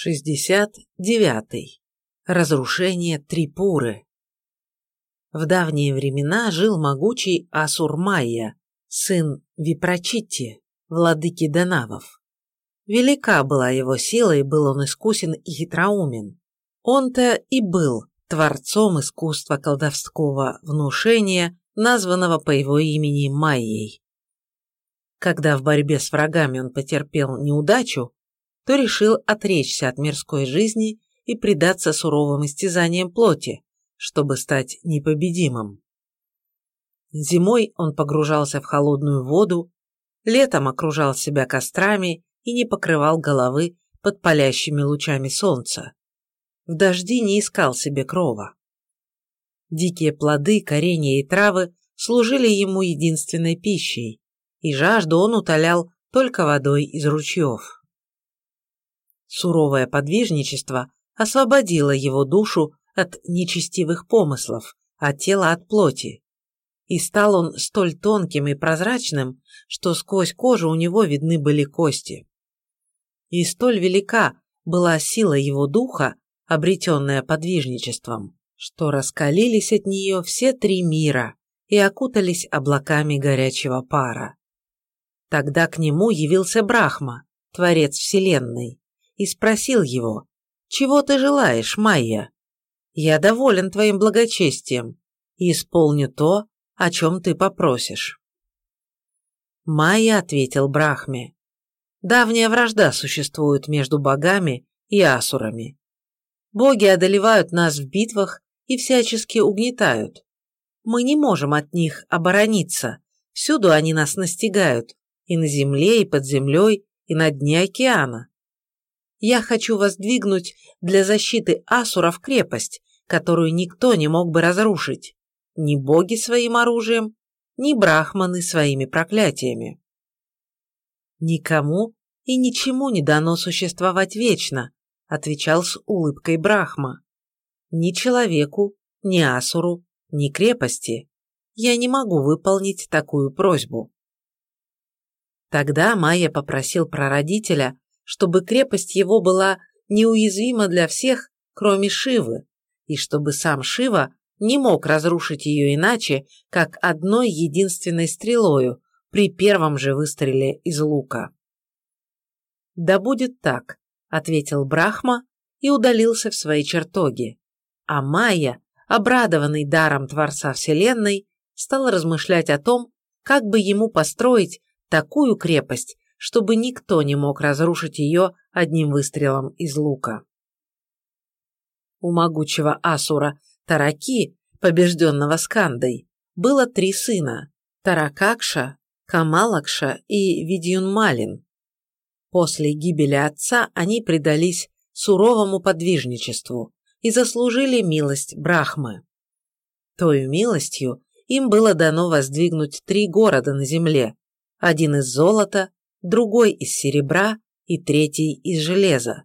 69. Разрушение Трипуры. В давние времена жил могучий Асур-Майя, сын Випрочитти, владыки Данавов. Велика была его сила, и был он искусен и хитроумен. Он-то и был творцом искусства колдовского внушения, названного по его имени Майей. Когда в борьбе с врагами он потерпел неудачу, то решил отречься от мирской жизни и предаться суровым истязаниям плоти, чтобы стать непобедимым. Зимой он погружался в холодную воду, летом окружал себя кострами и не покрывал головы под палящими лучами солнца. В дожди не искал себе крова. Дикие плоды, коренья и травы служили ему единственной пищей, и жажду он утолял только водой из ручьев. Суровое подвижничество освободило его душу от нечестивых помыслов, а тело от плоти. И стал он столь тонким и прозрачным, что сквозь кожу у него видны были кости. И столь велика была сила его духа, обретенная подвижничеством, что раскалились от нее все три мира и окутались облаками горячего пара. Тогда к нему явился Брахма, Творец Вселенной, и спросил его, «Чего ты желаешь, Майя? Я доволен твоим благочестием и исполню то, о чем ты попросишь». Майя ответил Брахме, «Давняя вражда существует между богами и асурами. Боги одолевают нас в битвах и всячески угнетают. Мы не можем от них оборониться, всюду они нас настигают, и на земле, и под землей, и на дне океана. Я хочу воздвигнуть для защиты асуров крепость, которую никто не мог бы разрушить. Ни боги своим оружием, ни брахманы своими проклятиями. Никому и ничему не дано существовать вечно, отвечал с улыбкой Брахма. Ни человеку, ни асуру, ни крепости. Я не могу выполнить такую просьбу. Тогда Майя попросил прародителя чтобы крепость его была неуязвима для всех, кроме Шивы, и чтобы сам Шива не мог разрушить ее иначе, как одной единственной стрелою при первом же выстреле из лука. «Да будет так», — ответил Брахма и удалился в свои чертоги. А Майя, обрадованный даром Творца Вселенной, стал размышлять о том, как бы ему построить такую крепость, чтобы никто не мог разрушить ее одним выстрелом из лука. У могучего Асура Тараки, побежденного Скандой, было три сына – Таракакша, Камалакша и Видьюнмалин. После гибели отца они предались суровому подвижничеству и заслужили милость Брахмы. Тою милостью им было дано воздвигнуть три города на земле, один из золота, другой из серебра и третий из железа.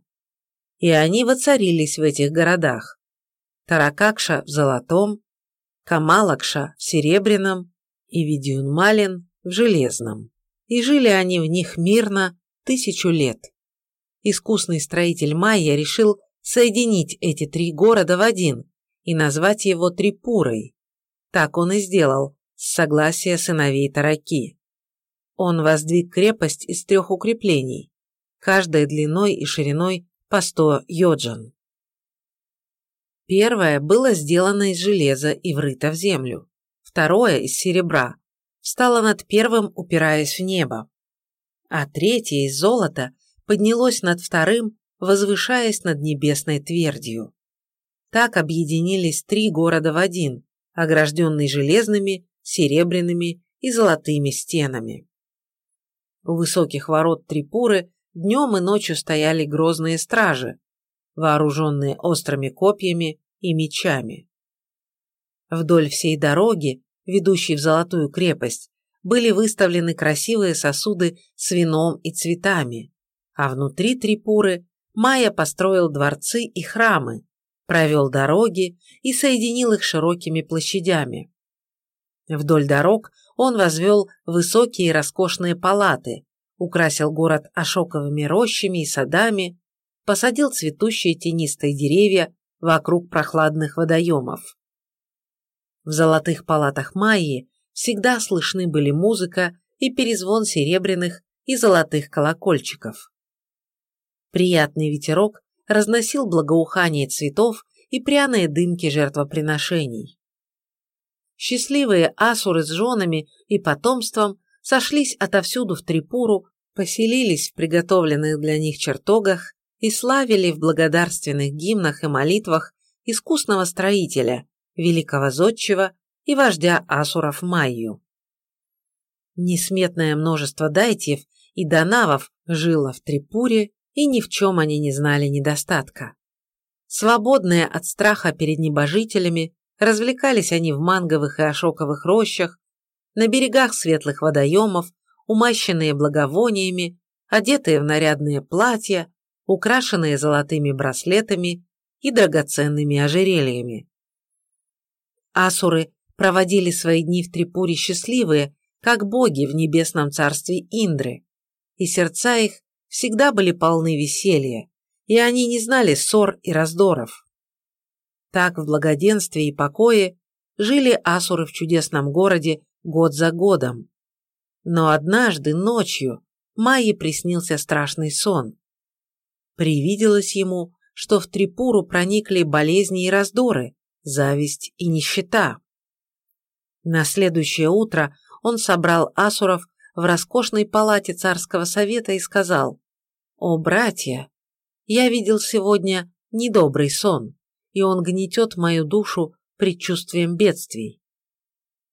И они воцарились в этих городах. Таракакша в золотом, Камалакша в серебряном и Видюнмалин в железном. И жили они в них мирно тысячу лет. Искусный строитель Майя решил соединить эти три города в один и назвать его Трипурой. Так он и сделал, с согласия сыновей Тараки. Он воздвиг крепость из трех укреплений, каждая длиной и шириной по сто йоджан. Первое было сделано из железа и врыто в землю. Второе – из серебра, встало над первым, упираясь в небо. А третье из золота поднялось над вторым, возвышаясь над небесной твердью. Так объединились три города в один, огражденный железными, серебряными и золотыми стенами. У высоких ворот Трипуры днем и ночью стояли грозные стражи, вооруженные острыми копьями и мечами. Вдоль всей дороги, ведущей в Золотую крепость, были выставлены красивые сосуды с вином и цветами, а внутри Трипуры Майя построил дворцы и храмы, провел дороги и соединил их широкими площадями. Вдоль дорог он возвел высокие роскошные палаты, украсил город ошоковыми рощами и садами, посадил цветущие тенистые деревья вокруг прохладных водоемов. В золотых палатах Майи всегда слышны были музыка и перезвон серебряных и золотых колокольчиков. Приятный ветерок разносил благоухание цветов и пряные дымки жертвоприношений. Счастливые асуры с женами и потомством сошлись отовсюду в Трипуру, поселились в приготовленных для них чертогах и славили в благодарственных гимнах и молитвах искусного строителя, великого зодчего и вождя асуров Майю. Несметное множество дайтьев и донавов жило в Трипуре, и ни в чем они не знали недостатка. Свободные от страха перед небожителями, развлекались они в манговых и ошоковых рощах, на берегах светлых водоемов, умащенные благовониями, одетые в нарядные платья, украшенные золотыми браслетами и драгоценными ожерельями. Асуры проводили свои дни в Трипуре счастливые, как боги в небесном царстве Индры, и сердца их всегда были полны веселья, и они не знали ссор и раздоров. Так в благоденствии и покое жили асуры в чудесном городе год за годом. Но однажды ночью Майе приснился страшный сон. Привиделось ему, что в Трипуру проникли болезни и раздоры, зависть и нищета. На следующее утро он собрал асуров в роскошной палате царского совета и сказал, «О, братья, я видел сегодня недобрый сон, и он гнетет мою душу предчувствием бедствий.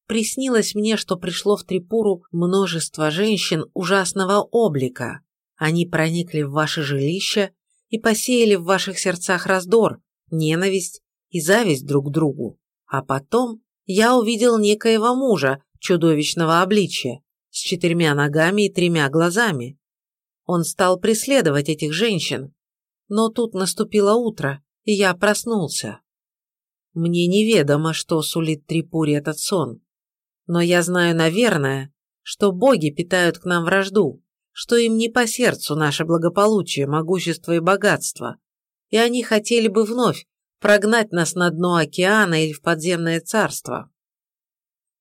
Приснилось мне, что пришло в Трипуру множество женщин ужасного облика. Они проникли в ваше жилище и посеяли в ваших сердцах раздор, ненависть и зависть друг к другу. А потом я увидел некоего мужа чудовищного обличия, с четырьмя ногами и тремя глазами. Он стал преследовать этих женщин. Но тут наступило утро, я проснулся. Мне неведомо, что сулит Трипуре этот сон. Но я знаю, наверное, что боги питают к нам вражду, что им не по сердцу наше благополучие, могущество и богатство, и они хотели бы вновь прогнать нас на дно океана или в подземное царство.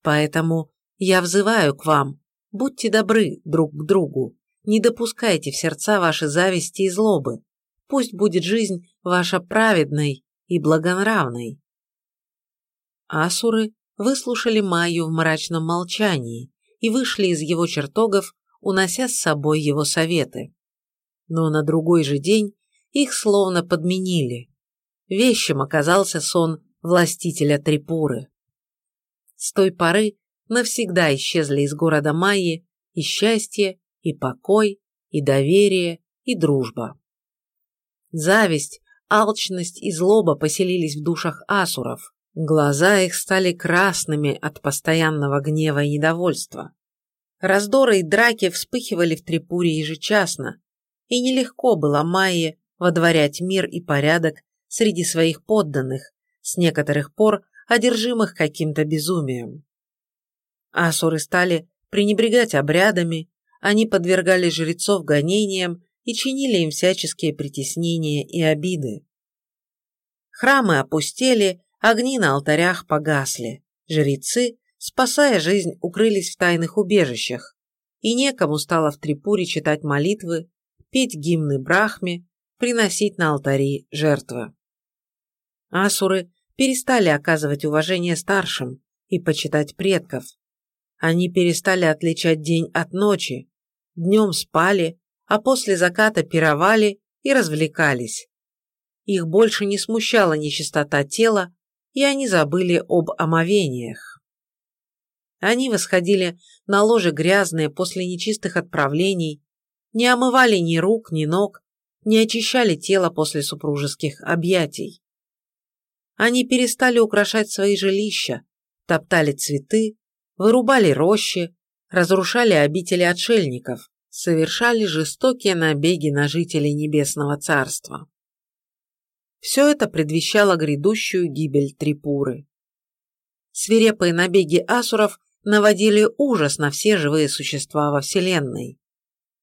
Поэтому я взываю к вам, будьте добры друг к другу, не допускайте в сердца ваши зависти и злобы, пусть будет жизнь ваша праведной и благонравной. Асуры выслушали Майю в мрачном молчании и вышли из его чертогов, унося с собой его советы. Но на другой же день их словно подменили. Вещим оказался сон властителя Трипуры. С той поры навсегда исчезли из города Майи и счастье, и покой, и доверие, и дружба. Зависть, алчность и злоба поселились в душах асуров. Глаза их стали красными от постоянного гнева и недовольства. Раздоры и драки вспыхивали в Трипуре ежечасно, и нелегко было Майе водворять мир и порядок среди своих подданных, с некоторых пор одержимых каким-то безумием. Асуры стали пренебрегать обрядами, они подвергали жрецов гонениям и чинили им всяческие притеснения и обиды. Храмы опустели, огни на алтарях погасли, жрецы, спасая жизнь, укрылись в тайных убежищах, и некому стало в Трипуре читать молитвы, петь гимны Брахме, приносить на алтари жертвы. Асуры перестали оказывать уважение старшим и почитать предков. Они перестали отличать день от ночи, днем спали, а после заката пировали и развлекались. Их больше не смущала нечистота тела, и они забыли об омовениях. Они восходили на ложе грязные после нечистых отправлений, не омывали ни рук, ни ног, не очищали тело после супружеских объятий. Они перестали украшать свои жилища, топтали цветы, вырубали рощи, разрушали обители отшельников, совершали жестокие набеги на жителей Небесного Царства. Все это предвещало грядущую гибель Трипуры. Свирепые набеги асуров наводили ужас на все живые существа во Вселенной.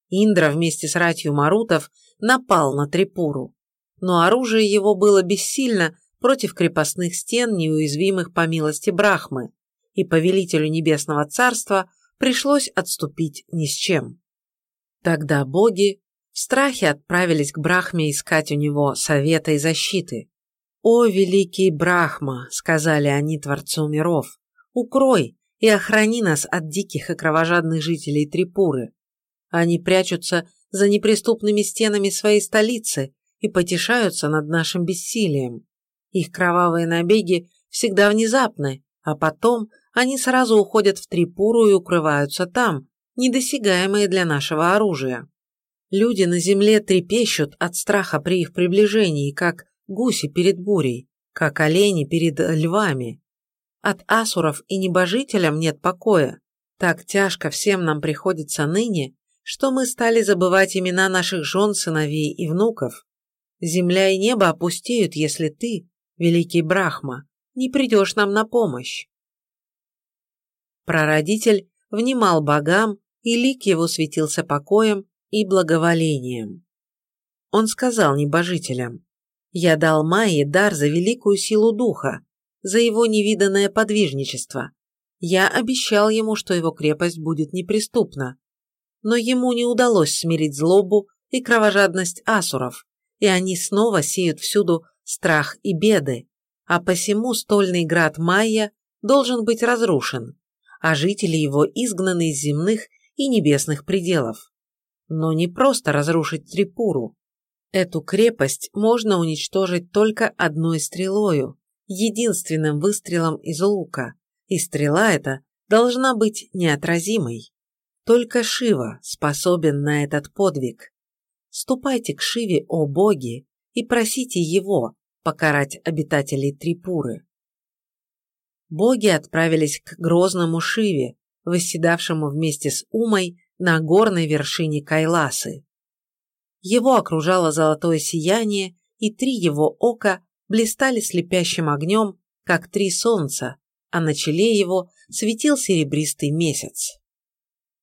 Индра вместе с ратью марутов напал на Трипуру. но оружие его было бессильно против крепостных стен, неуязвимых по милости Брахмы, и повелителю Небесного Царства пришлось отступить ни с чем. Тогда боги в страхе отправились к Брахме искать у него совета и защиты. «О, великий Брахма!» – сказали они Творцу миров. «Укрой и охрани нас от диких и кровожадных жителей Трипуры. Они прячутся за неприступными стенами своей столицы и потешаются над нашим бессилием. Их кровавые набеги всегда внезапны, а потом они сразу уходят в Трипуру и укрываются там, недосягаемые для нашего оружия. Люди на земле трепещут от страха при их приближении, как гуси перед бурей, как олени перед львами. От асуров и небожителям нет покоя. Так тяжко всем нам приходится ныне, что мы стали забывать имена наших жен, сыновей и внуков. Земля и небо опустеют, если ты, великий Брахма, не придешь нам на помощь. Прародитель внимал богам, и лик его светился покоем и благоволением. Он сказал небожителям, «Я дал Майе дар за великую силу духа, за его невиданное подвижничество. Я обещал ему, что его крепость будет неприступна. Но ему не удалось смирить злобу и кровожадность асуров, и они снова сеют всюду страх и беды, а посему стольный град Майя должен быть разрушен, а жители его изгнаны из земных и небесных пределов. Но не просто разрушить Трипуру. Эту крепость можно уничтожить только одной стрелою, единственным выстрелом из лука, и стрела эта должна быть неотразимой. Только Шива способен на этот подвиг. Ступайте к Шиве, о боги, и просите его покарать обитателей Трипуры боги отправились к грозному Шиве, восседавшему вместе с Умой на горной вершине Кайласы. Его окружало золотое сияние, и три его ока блистали слепящим огнем, как три солнца, а на челе его светил серебристый месяц.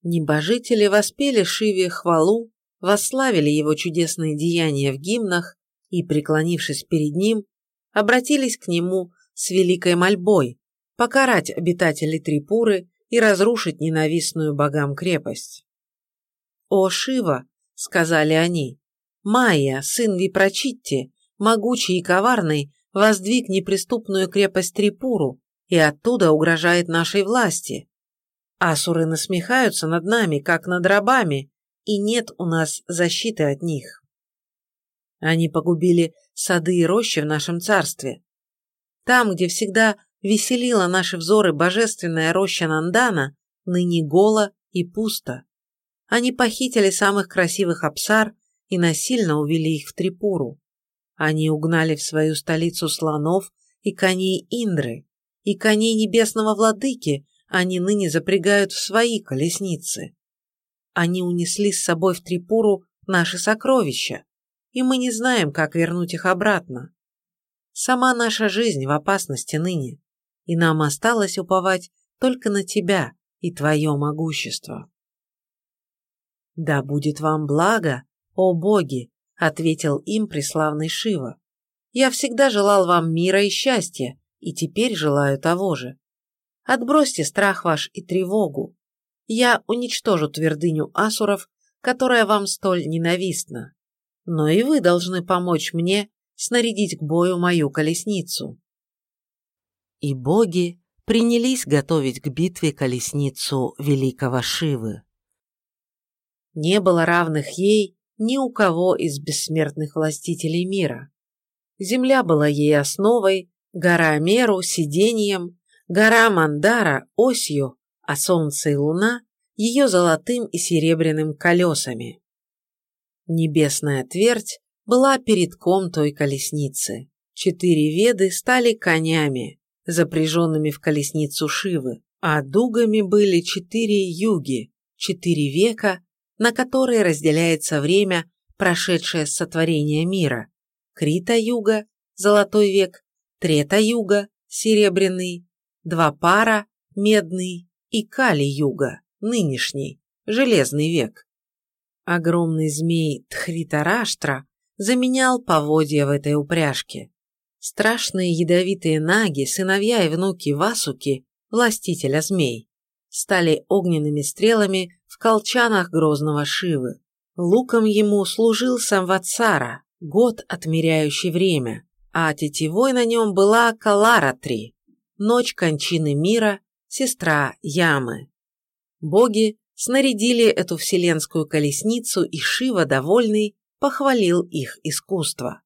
Небожители воспели Шиве хвалу, восславили его чудесные деяния в гимнах и, преклонившись перед ним, обратились к нему с великой мольбой, покарать обитателей Трипуры и разрушить ненавистную богам крепость. «О, Шива!» — сказали они. «Майя, сын Випрочитти, могучий и коварный, воздвиг неприступную крепость Трипуру и оттуда угрожает нашей власти. Асуры насмехаются над нами, как над рабами, и нет у нас защиты от них. Они погубили сады и рощи в нашем царстве. Там, где всегда веселила наши взоры божественная роща Нандана, ныне гола и пусто. Они похитили самых красивых апсар и насильно увели их в Трипуру. Они угнали в свою столицу слонов и коней Индры, и коней небесного владыки они ныне запрягают в свои колесницы. Они унесли с собой в Трипуру наши сокровища, и мы не знаем, как вернуть их обратно. Сама наша жизнь в опасности ныне и нам осталось уповать только на тебя и твое могущество. «Да будет вам благо, о боги!» — ответил им преславный Шива. «Я всегда желал вам мира и счастья, и теперь желаю того же. Отбросьте страх ваш и тревогу. Я уничтожу твердыню асуров, которая вам столь ненавистна. Но и вы должны помочь мне снарядить к бою мою колесницу и боги принялись готовить к битве колесницу великого Шивы. Не было равных ей ни у кого из бессмертных властителей мира. Земля была ей основой, гора Меру – сиденьем, гора Мандара – осью, а солнце и луна – ее золотым и серебряным колесами. Небесная твердь была передком той колесницы. Четыре веды стали конями, запряженными в колесницу Шивы, а дугами были четыре юги, четыре века, на которые разделяется время, прошедшее с сотворения мира. Крита-юга, золотой век, Трета-юга, серебряный, два пара, медный и Кали-юга, нынешний, железный век. Огромный змей Тхритараштра заменял поводья в этой упряжке. Страшные ядовитые наги, сыновья и внуки Васуки, властителя змей, стали огненными стрелами в колчанах грозного Шивы. Луком ему служил Самватсара, год, отмеряющий время, а тетивой на нем была Каларатри, ночь кончины мира, сестра Ямы. Боги снарядили эту вселенскую колесницу, и Шива, довольный, похвалил их искусство.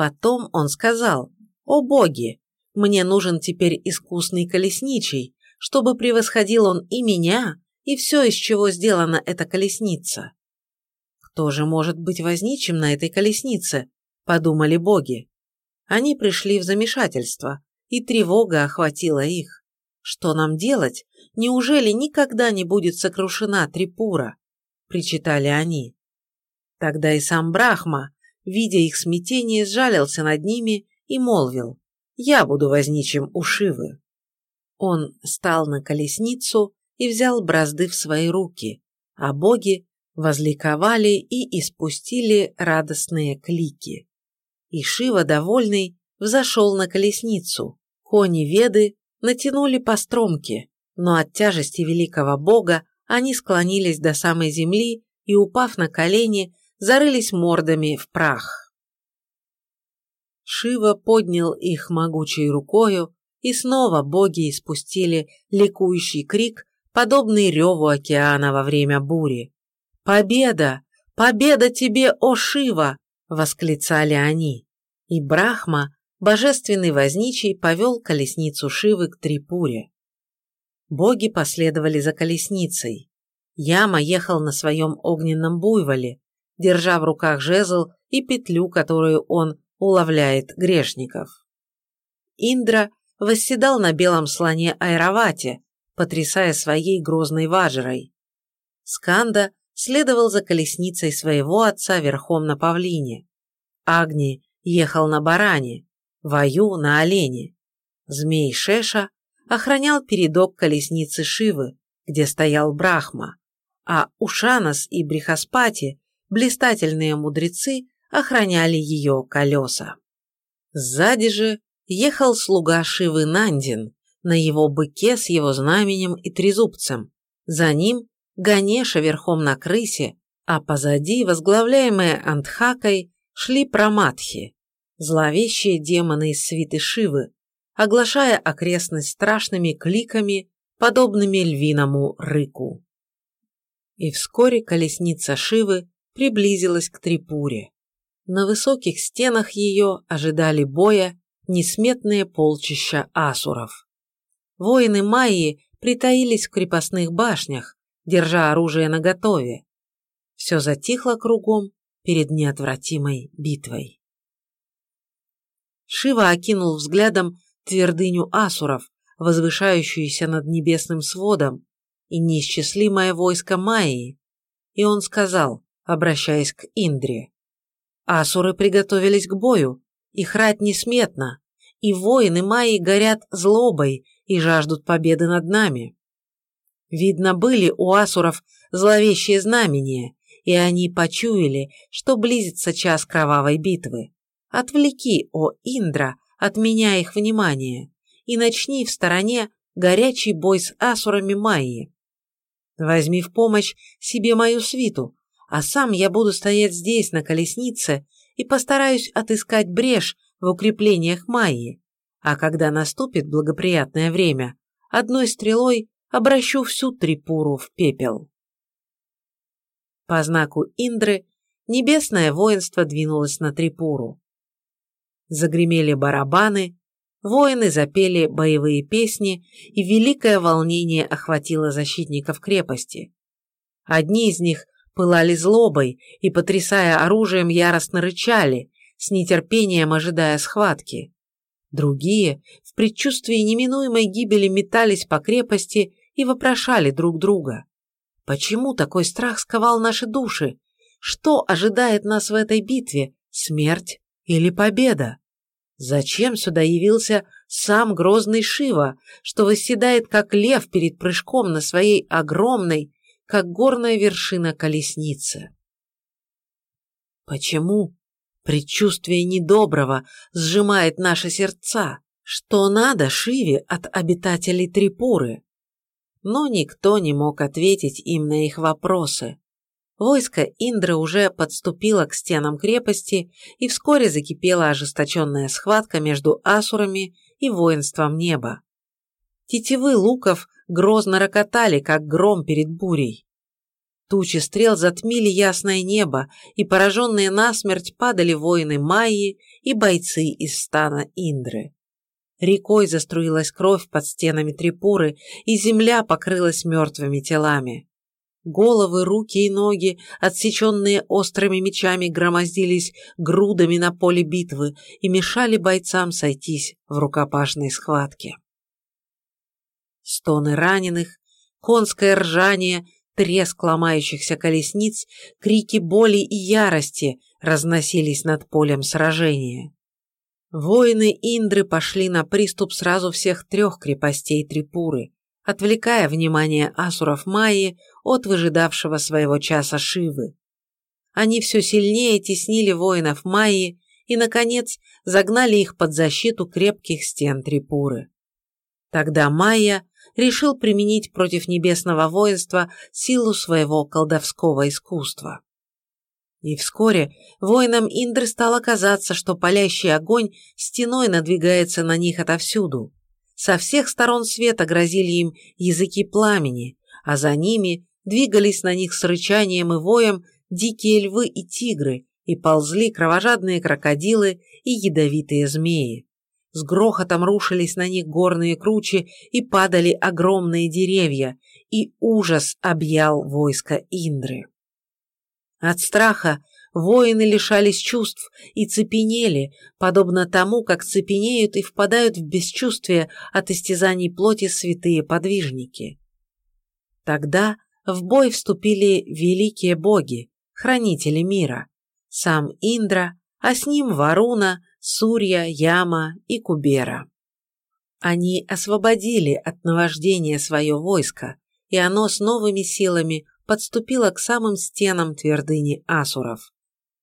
Потом он сказал, «О боги, мне нужен теперь искусный колесничий, чтобы превосходил он и меня, и все, из чего сделана эта колесница». «Кто же может быть возничим на этой колеснице?» – подумали боги. Они пришли в замешательство, и тревога охватила их. Что нам делать? Неужели никогда не будет сокрушена Трипура? Причитали они. Тогда и сам Брахма, видя их смятение, сжалился над ними и молвил, «Я буду возничим у Шивы». Он стал на колесницу и взял бразды в свои руки, а боги возликовали и испустили радостные клики. И Шива, довольный, взошел на колесницу. Кони Веды натянули по стромке, но от тяжести великого бога они склонились до самой земли и, упав на колени, зарылись мордами в прах. Шива поднял их могучей рукою, и снова боги испустили ликующий крик, подобный реву океана во время бури. «Победа! Победа тебе, о Шива!» — восклицали они. И Брахма, божественный возничий, повел колесницу Шивы к Трипуре. Боги последовали за колесницей. Яма ехал на своем огненном буйволе, держа в руках жезл и петлю, которую он уловляет грешников. Индра восседал на белом слоне Айравате, потрясая своей грозной важерой. Сканда следовал за колесницей своего отца верхом на павлине. Агни ехал на баране, Ваю на олене. Змей Шеша охранял передок колесницы Шивы, где стоял Брахма, а Ушанас и Брихаспати блистательные мудрецы охраняли ее колеса. Сзади же ехал слуга Шивы Нандин на его быке с его знаменем и трезубцем. За ним Ганеша верхом на крысе, а позади, возглавляемые Антхакой, шли праматхи, зловещие демоны из свиты Шивы, оглашая окрестность страшными кликами, подобными львиному рыку. И вскоре колесница Шивы приблизилась к Трипуре. На высоких стенах ее ожидали боя несметные полчища асуров. Воины Майи притаились в крепостных башнях, держа оружие наготове. Все затихло кругом перед неотвратимой битвой. Шива окинул взглядом твердыню асуров, возвышающуюся над небесным сводом, и неисчислимое войско Майи, и он сказал, обращаясь к Индре. Асуры приготовились к бою, их рать несметна, и воины Майи горят злобой и жаждут победы над нами. Видно, были у асуров зловещие знамения, и они почуяли, что близится час кровавой битвы. Отвлеки, о Индра, от меня их внимание, и начни в стороне горячий бой с асурами Майи. Возьми в помощь себе мою свиту, а сам я буду стоять здесь, на колеснице, и постараюсь отыскать брешь в укреплениях Майи, а когда наступит благоприятное время, одной стрелой обращу всю Трипуру в пепел. По знаку Индры небесное воинство двинулось на Трипуру. Загремели барабаны, воины запели боевые песни, и великое волнение охватило защитников крепости. Одни из них пылали злобой и, потрясая оружием, яростно рычали, с нетерпением ожидая схватки. Другие в предчувствии неминуемой гибели метались по крепости и вопрошали друг друга. Почему такой страх сковал наши души? Что ожидает нас в этой битве? Смерть или победа? Зачем сюда явился сам грозный Шива, что восседает как лев перед прыжком на своей огромной, как горная вершина колесницы. Почему Предчувствие недоброго сжимает наши сердца. Что надо Шиве от обитателей Трипуры? Но никто не мог ответить им на их вопросы. Войско Индры уже подступило к стенам крепости, и вскоре закипела ожесточенная схватка между асурами и воинством неба. Тетивы луков грозно рокотали, как гром перед бурей. Тучи стрел затмили ясное небо, и пораженные насмерть падали воины Майи и бойцы из стана Индры. Рекой заструилась кровь под стенами Трипуры, и земля покрылась мертвыми телами. Головы, руки и ноги, отсеченные острыми мечами, громоздились грудами на поле битвы и мешали бойцам сойтись в рукопашной схватке. Стоны раненых, конское ржание, треск ломающихся колесниц, крики боли и ярости разносились над полем сражения. Воины Индры пошли на приступ сразу всех трех крепостей Трипуры, отвлекая внимание асуров Майи от выжидавшего своего часа Шивы. Они все сильнее теснили воинов Майи и, наконец, загнали их под защиту крепких стен Трипуры. Тогда Майя решил применить против небесного воинства силу своего колдовского искусства. И вскоре воинам Индры стало казаться, что палящий огонь стеной надвигается на них отовсюду. Со всех сторон света грозили им языки пламени, а за ними двигались на них с рычанием и воем дикие львы и тигры, и ползли кровожадные крокодилы и ядовитые змеи. С грохотом рушились на них горные кручи и падали огромные деревья, и ужас объял войско Индры. От страха воины лишались чувств и цепенели, подобно тому, как цепенеют и впадают в бесчувствие от истязаний плоти святые подвижники. Тогда в бой вступили великие боги, хранители мира, сам Индра, а с ним Варуна, Сурья, Яма и Кубера. Они освободили от наваждения свое войско, и оно с новыми силами подступило к самым стенам твердыни асуров.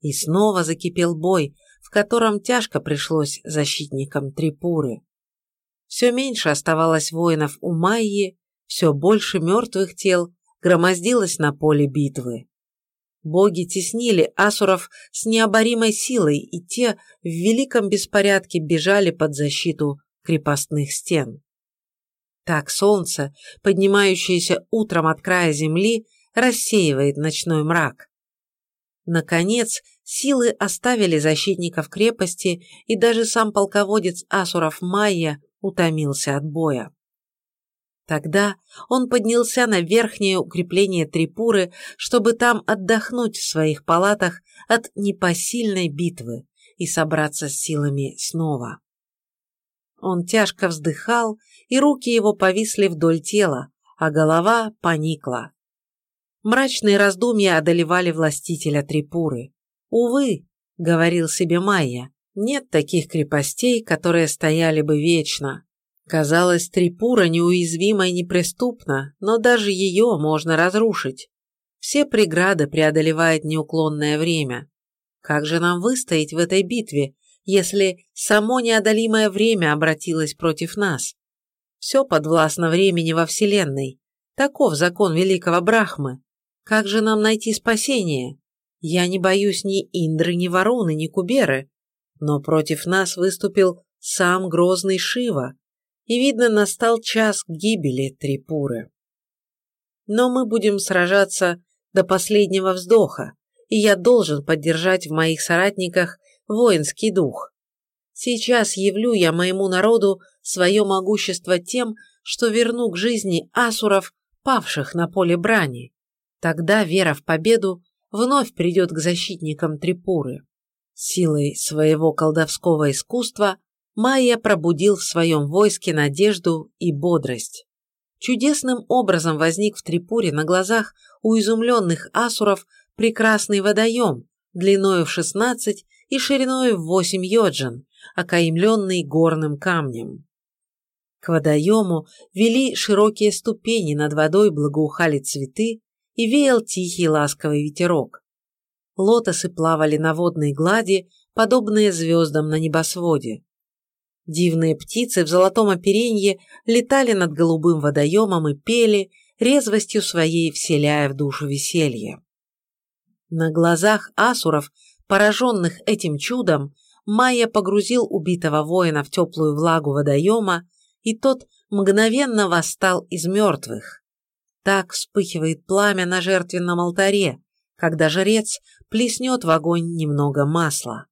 И снова закипел бой, в котором тяжко пришлось защитникам Трипуры. Все меньше оставалось воинов у Майи, все больше мертвых тел громоздилось на поле битвы. Боги теснили асуров с необоримой силой, и те в великом беспорядке бежали под защиту крепостных стен. Так солнце, поднимающееся утром от края земли, рассеивает ночной мрак. Наконец, силы оставили защитников крепости, и даже сам полководец асуров Майя утомился от боя. Тогда он поднялся на верхнее укрепление Трипуры, чтобы там отдохнуть в своих палатах от непосильной битвы и собраться с силами снова. Он тяжко вздыхал, и руки его повисли вдоль тела, а голова поникла. Мрачные раздумья одолевали властителя Трипуры. «Увы», — говорил себе Майя, — «нет таких крепостей, которые стояли бы вечно. Казалось, Трипура неуязвима и неприступна, но даже ее можно разрушить. Все преграды преодолевает неуклонное время. Как же нам выстоять в этой битве, если само неодолимое время обратилось против нас? Все подвластно времени во Вселенной. Таков закон великого Брахмы. Как же нам найти спасение? Я не боюсь ни Индры, ни Варуны, ни Куберы. Но против нас выступил сам грозный Шива, и, видно, настал час гибели Трипуры. Но мы будем сражаться до последнего вздоха, и я должен поддержать в моих соратниках воинский дух. Сейчас явлю я моему народу свое могущество тем, что верну к жизни асуров, павших на поле брани. Тогда вера в победу вновь придет к защитникам Трипуры. Силой своего колдовского искусства Майя пробудил в своем войске надежду и бодрость. Чудесным образом возник в Трипуре на глазах у изумленных асуров прекрасный водоем, длиною в 16 и шириной в 8 йоджин, окаймленный горным камнем. К водоему вели широкие ступени, над водой благоухали цветы и веял тихий ласковый ветерок. Лотосы плавали на водной глади, подобные звездам на небосводе. Дивные птицы в золотом оперенье летали над голубым водоемом и пели, резвостью своей вселяя в душу веселье. На глазах асуров, пораженных этим чудом, Майя погрузил убитого воина в теплую влагу водоема, и тот мгновенно восстал из мертвых. Так вспыхивает пламя на жертвенном алтаре, когда жрец плеснет в огонь немного масла.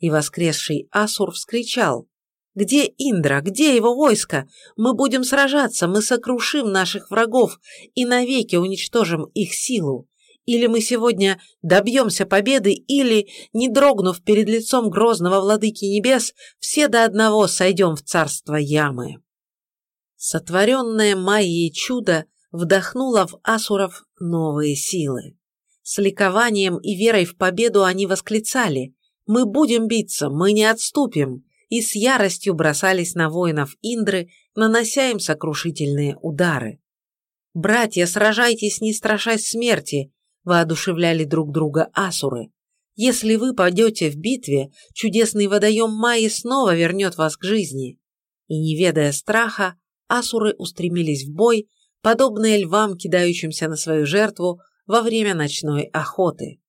И воскресший Асур вскричал «Где Индра? Где его войско? Мы будем сражаться, мы сокрушим наших врагов и навеки уничтожим их силу. Или мы сегодня добьемся победы, или, не дрогнув перед лицом грозного владыки небес, все до одного сойдем в царство ямы». Сотворенное Майей чудо вдохнуло в асуров новые силы. С ликованием и верой в победу они восклицали «Мы будем биться, мы не отступим!» И с яростью бросались на воинов Индры, нанося им сокрушительные удары. «Братья, сражайтесь, не страшась смерти!» – воодушевляли друг друга асуры. «Если вы пойдете в битве, чудесный водоем Майи снова вернет вас к жизни». И, не ведая страха, асуры устремились в бой, подобные львам, кидающимся на свою жертву во время ночной охоты.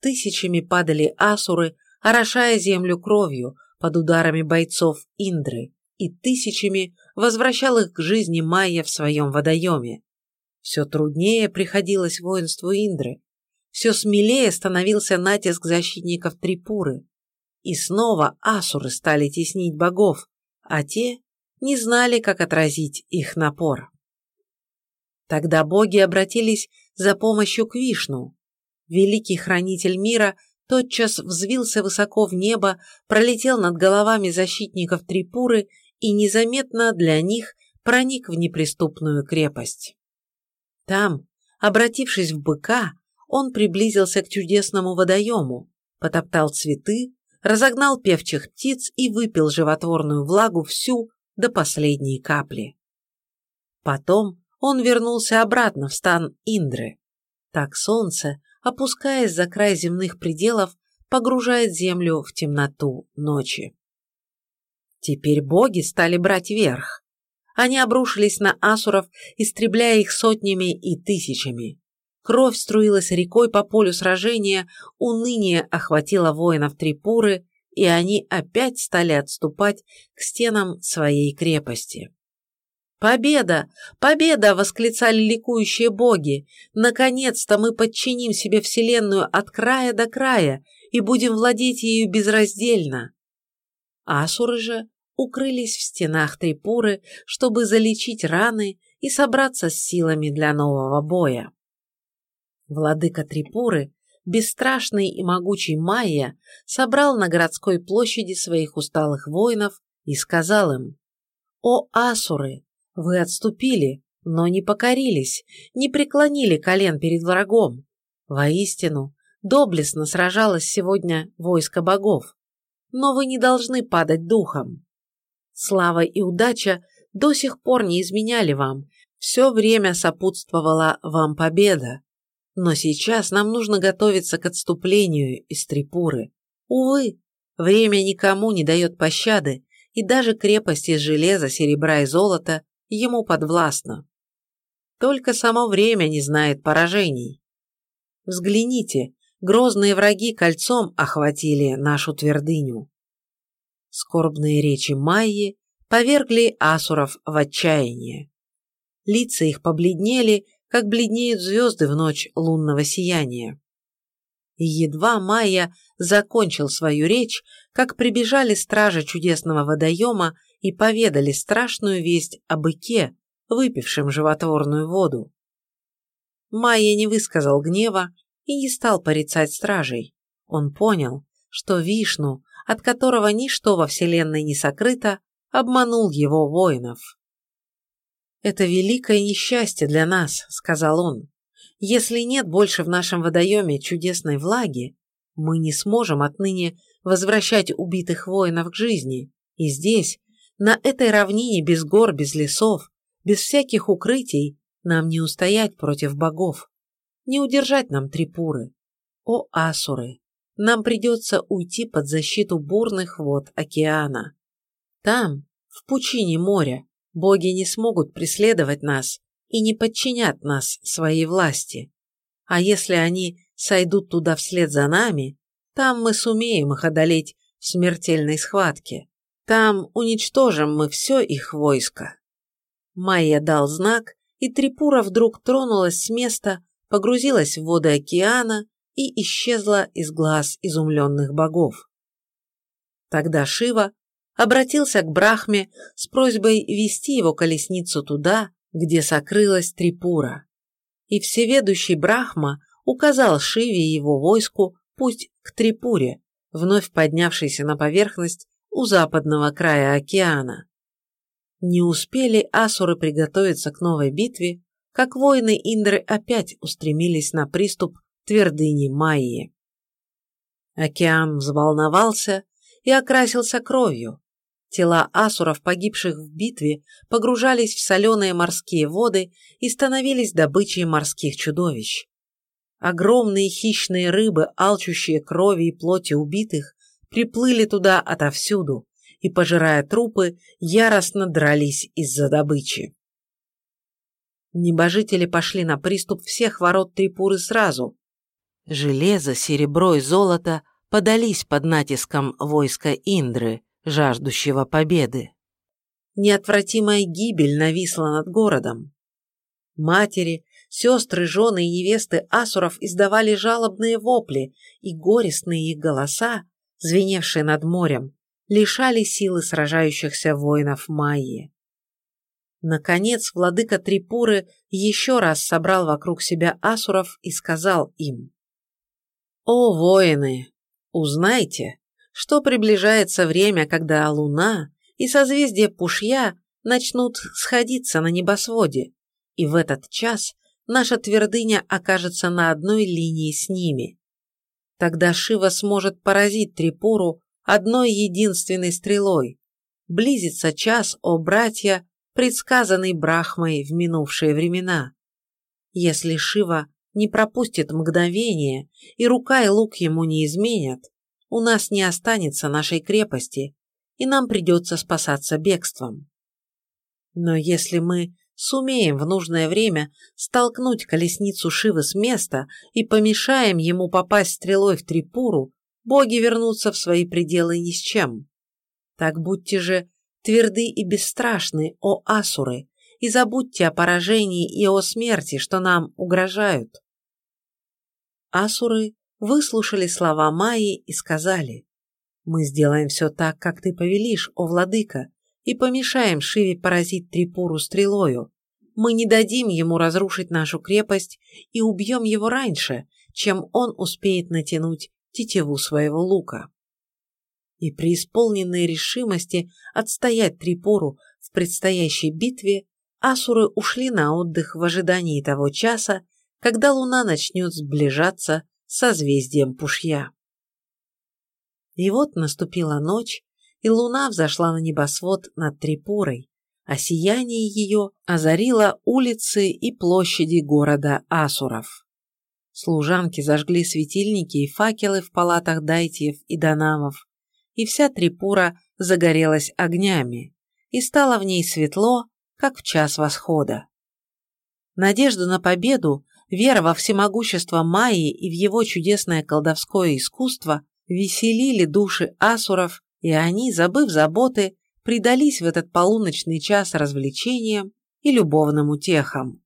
Тысячами падали асуры, орошая землю кровью под ударами бойцов Индры, и тысячами возвращал их к жизни Майя в своем водоеме. Все труднее приходилось воинству Индры, все смелее становился натиск защитников Трипуры, и снова асуры стали теснить богов, а те не знали, как отразить их напор. Тогда боги обратились за помощью к Вишну. Великий хранитель мира тотчас взвился высоко в небо, пролетел над головами защитников Трипуры и незаметно для них проник в неприступную крепость. Там, обратившись в быка, он приблизился к чудесному водоему, потоптал цветы, разогнал певчих птиц и выпил животворную влагу всю до последней капли. Потом он вернулся обратно в стан Индры. Так солнце, опускаясь за край земных пределов, погружает землю в темноту ночи. Теперь боги стали брать верх. Они обрушились на асуров, истребляя их сотнями и тысячами. Кровь струилась рекой по полю сражения, уныние охватило воинов Трипуры, и они опять стали отступать к стенам своей крепости. «Победа! Победа!» – восклицали ликующие боги. «Наконец-то мы подчиним себе Вселенную от края до края и будем владеть ею безраздельно!» Асуры же укрылись в стенах Трипуры, чтобы залечить раны и собраться с силами для нового боя. Владыка Трипуры, бесстрашный и могучий Майя, собрал на городской площади своих усталых воинов и сказал им «О, Асуры! Вы отступили, но не покорились, не преклонили колен перед врагом. Воистину, доблестно сражалось сегодня войско богов. Но вы не должны падать духом. Слава и удача до сих пор не изменяли вам, все время сопутствовала вам победа. Но сейчас нам нужно готовиться к отступлению из Трипуры. Увы, время никому не дает пощады, и даже крепость из железа, серебра и золота ему подвластно. Только само время не знает поражений. Взгляните, грозные враги кольцом охватили нашу твердыню. Скорбные речи Майи повергли асуров в отчаяние. Лица их побледнели, как бледнеют звезды в ночь лунного сияния. И едва Майя закончил свою речь, как прибежали стражи чудесного водоема и поведали страшную весть о быке, выпившем животворную воду. Майя не высказал гнева и не стал порицать стражей. Он понял, что Вишну, от которого ничто во Вселенной не сокрыто, обманул его воинов. «Это великое несчастье для нас», — сказал он. «Если нет больше в нашем водоеме чудесной влаги, мы не сможем отныне возвращать убитых воинов к жизни, и здесь, на этой равнине без гор, без лесов, без всяких укрытий нам не устоять против богов, не удержать нам трипуры. О, асуры, нам придется уйти под защиту бурных вод океана. Там, в пучине моря, боги не смогут преследовать нас и не подчинят нас своей власти. А если они сойдут туда вслед за нами, там мы сумеем их одолеть в смертельной схватке. Там уничтожим мы все их войско. Майя дал знак, и Трипура вдруг тронулась с места, погрузилась в воды океана и исчезла из глаз изумленных богов. Тогда Шива обратился к Брахме с просьбой вести его колесницу туда, где сокрылась Трипура. И всеведущий Брахма указал Шиве и его войску путь к Трипуре, вновь поднявшейся на поверхность у западного края океана. Не успели асуры приготовиться к новой битве, как воины Индры опять устремились на приступ твердыни Майи. Океан взволновался и окрасился кровью. Тела асуров, погибших в битве, погружались в соленые морские воды и становились добычей морских чудовищ. Огромные хищные рыбы, алчущие крови и плоти убитых, приплыли туда отовсюду и, пожирая трупы, яростно дрались из-за добычи. Небожители пошли на приступ всех ворот Трипуры сразу. Железо, серебро и золото подались под натиском войска Индры, жаждущего победы. Неотвратимая гибель нависла над городом. Матери, сестры, жены и невесты асуров издавали жалобные вопли, и горестные их голоса звеневшие над морем, лишали силы сражающихся воинов Майи. Наконец, владыка Трипуры еще раз собрал вокруг себя асуров и сказал им, «О, воины, узнайте, что приближается время, когда Луна и созвездие Пушья начнут сходиться на небосводе, и в этот час наша твердыня окажется на одной линии с ними. Тогда Шива сможет поразить Трипуру одной единственной стрелой. Близится час, о братья, предсказанный Брахмой в минувшие времена. Если Шива не пропустит мгновение, и рука и лук ему не изменят, у нас не останется нашей крепости, и нам придется спасаться бегством. Но если мы сумеем в нужное время столкнуть колесницу Шивы с места и помешаем ему попасть стрелой в Трипуру, боги вернутся в свои пределы ни с чем. Так будьте же тверды и бесстрашны, о асуры, и забудьте о поражении и о смерти, что нам угрожают. Асуры выслушали слова Майи и сказали, «Мы сделаем все так, как ты повелишь, о владыка, и помешаем Шиве поразить Трипуру стрелою. Мы не дадим ему разрушить нашу крепость и убьем его раньше, чем он успеет натянуть тетиву своего лука. И при исполненной решимости отстоять Трипуру в предстоящей битве, асуры ушли на отдых в ожидании того часа, когда луна начнет сближаться с созвездием Пушья. И вот наступила ночь, и луна взошла на небосвод над Трипурой, а сияние ее озарило улицы и площади города Асуров. Служанки зажгли светильники и факелы в палатах дайтиев и донамов, и вся Трипура загорелась огнями, и стало в ней светло, как в час восхода. Надежда на победу, вера во всемогущество Майи и в его чудесное колдовское искусство веселили души асуров и они, забыв заботы, предались в этот полуночный час развлечениям и любовным утехам.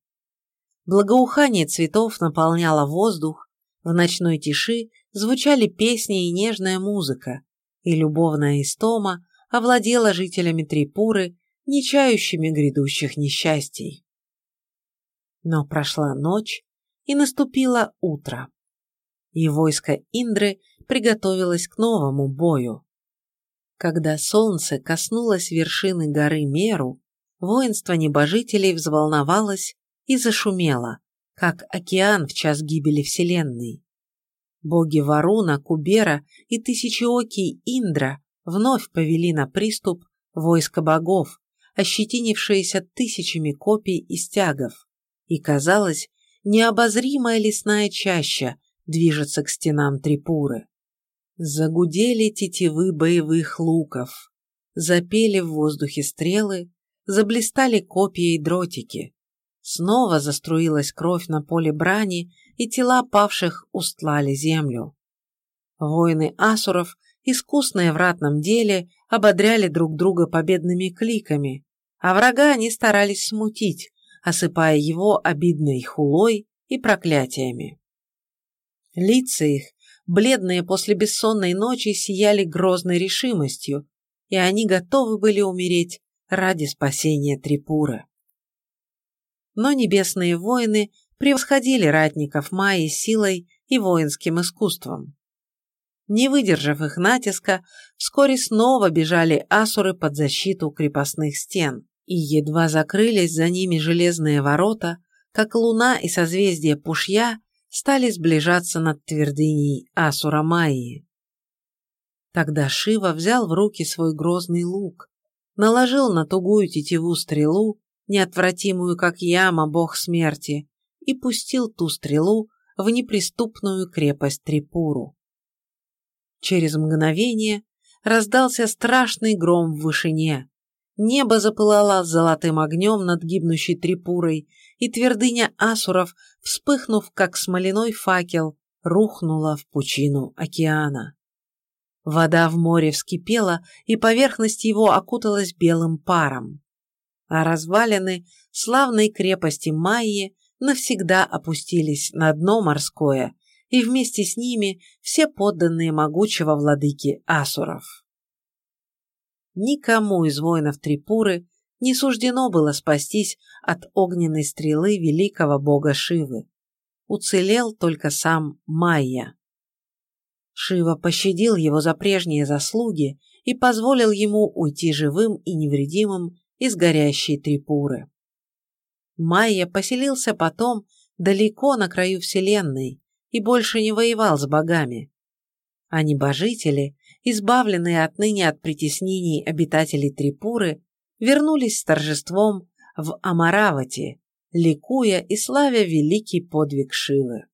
Благоухание цветов наполняло воздух, в ночной тиши звучали песни и нежная музыка, и любовная истома овладела жителями Трипуры, не чающими грядущих несчастий. Но прошла ночь, и наступило утро, и войско Индры приготовилось к новому бою. Когда солнце коснулось вершины горы Меру, воинство небожителей взволновалось и зашумело, как океан в час гибели Вселенной. Боги Варуна, Кубера и тысячеокий Индра вновь повели на приступ войско богов, ощетинившиеся тысячами копий и стягов, и, казалось, необозримая лесная чаща движется к стенам Трипуры. Загудели тетивы боевых луков, запели в воздухе стрелы, заблистали копья и дротики. Снова заструилась кровь на поле брани, и тела павших устлали землю. Воины асуров, искусные в ратном деле, ободряли друг друга победными кликами, а врага они старались смутить, осыпая его обидной хулой и проклятиями. Лица их, бледные после бессонной ночи, сияли грозной решимостью, и они готовы были умереть ради спасения Трипура. Но небесные воины превосходили ратников Майи силой и воинским искусством. Не выдержав их натиска, вскоре снова бежали асуры под защиту крепостных стен, и едва закрылись за ними железные ворота, как луна и созвездие Пушья стали сближаться над твердыней Асура Майи. Тогда Шива взял в руки свой грозный лук, наложил на тугую тетиву стрелу, неотвратимую, как яма, бог смерти, и пустил ту стрелу в неприступную крепость Трипуру. Через мгновение раздался страшный гром в вышине, Небо запылало золотым огнем над гибнущей Трипурой, и твердыня асуров, вспыхнув, как смоляной факел, рухнула в пучину океана. Вода в море вскипела, и поверхность его окуталась белым паром. А развалины славной крепости Майи навсегда опустились на дно морское, и вместе с ними все подданные могучего владыки Асуров никому из воинов Трипуры не суждено было спастись от огненной стрелы великого бога Шивы. Уцелел только сам Майя. Шива пощадил его за прежние заслуги и позволил ему уйти живым и невредимым из горящей Трипуры. Майя поселился потом далеко на краю Вселенной и больше не воевал с богами. А небожители избавленные отныне от притеснений обитателей Трипуры, вернулись с торжеством в Амаравати, ликуя и славя великий подвиг Шивы.